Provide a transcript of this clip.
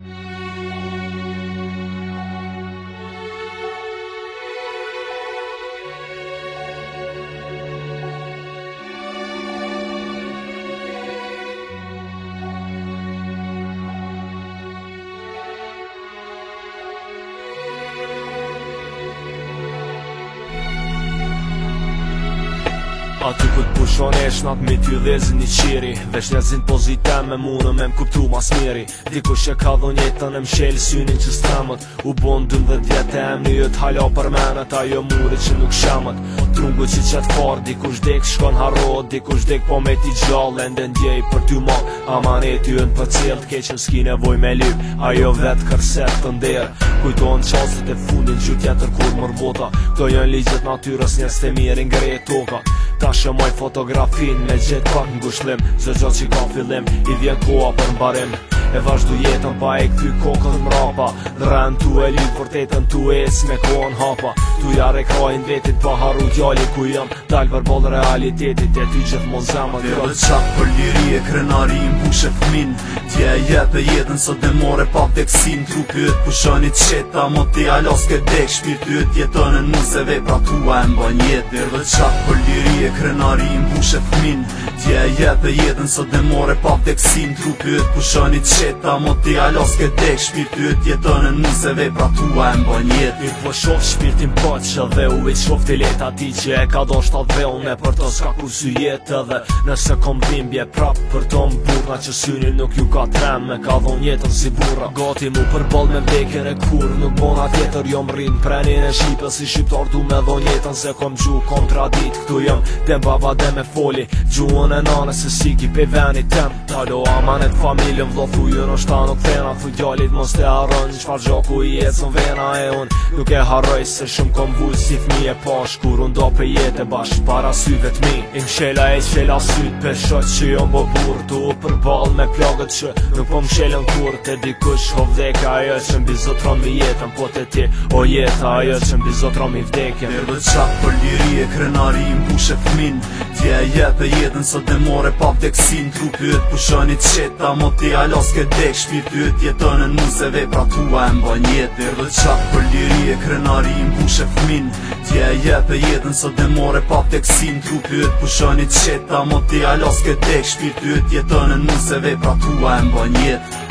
Thank mm. you. Aty ku t'pushon e shnat mi t'ju dhezin një qiri Vesh njëzin pozitem me mune me m'kuptu mas miri Diko që ka dhon jetën e m'shel që stremët U bon dëm dhe djetë e m'ni jët hala për menet Ajo muri që nuk shemët Trungu që qëtë farë diko shdek shkon haro Diko shdek po me ti gjallë e ndën djej për t'ju mal Aman e t'ju në për cilt keqen s'ki nevoj me lyp Ajo vetë kërset të ndirë Kujton qasët e fundin gjutjetër kur mërbota Këto janë ligjet natyres njës të mirin gre e tokat Ta shëmoj fotografin me gjithë pak ngushlim Zë gjithë që ka fillim, i vjen koha për mbarim E vazhdu jetën pa e këty kokën mrapa Drenë tu e për vërtetën tu e me kohën hapa Tu ja rekrajin vetit pa haru gjalli ku jam Dalë për bolë realitetit e ty gjithë mon zemë Dhe dhe për liri e krenari im bushe min Tje e jetë e jetën së demore pa vdeksin Trupi e të pushonit qeta mo ti alos këtë dek Shpirtu e tjetën e nuseve pra tua e mba njetë Dhe për liri եկրնարի իմ հուշը ֆմին dje e jetë dhe jetën sot dhe more pa të Trupyt Trupi pushoni të qeta, mo të jalos këtë dek Shpirti e të jetën e nëseve pra tua e mbën jetë Mirë po shof shpirtin pëtë që dhe u e që shof të leta ti që e ka do shtat vel Ne për të s'ka ku si jetë edhe nëse kom bimbje prap për të më Që syni nuk ju ka trem me ka dhon jetën si burra Goti mu për bol me mbekere kur nuk bona tjetër jo më rinë Prenin e shqipës si shqiptar du me dhon jetën se kom gju kontradit Këtu jëm dhe baba dhe me foli gjuën Në nane se siki pe venit tem Talo amanet familjen vlo thujën o shta nuk vena Thu gjallit mos te arën një qfar gjoku i jetë së vena e unë Nuk e harroj se shumë kom vull si fmi e pash Kur unë do pe jetë e bashkë para syve të mi Im shela e shela sytë pe shoq që jom bo burë Tu u përbal me plogët që nuk po më shelen kur Te dikush ho vdeka ajo që mbi zotron mi jetën Po te ti o jetë ajo që mbi zotron mi vdekjen Mirë për liri e krenari im pushe fmin Tje e jetë e jetën Kërët more pap të kësin Tru pushoni qeta Mo t'i alas këtë dek Shpirë pyët jetën e nuseve Pra tua e mba njetë Dhe qatë për liri e krenari Më bushe fëmin Tje e jetë e jetën Sot me more pap të kësin Tru pushoni qeta Mo t'i alas këtë dek Shpirë pyët jetën e nuseve Pra tua e mba njetë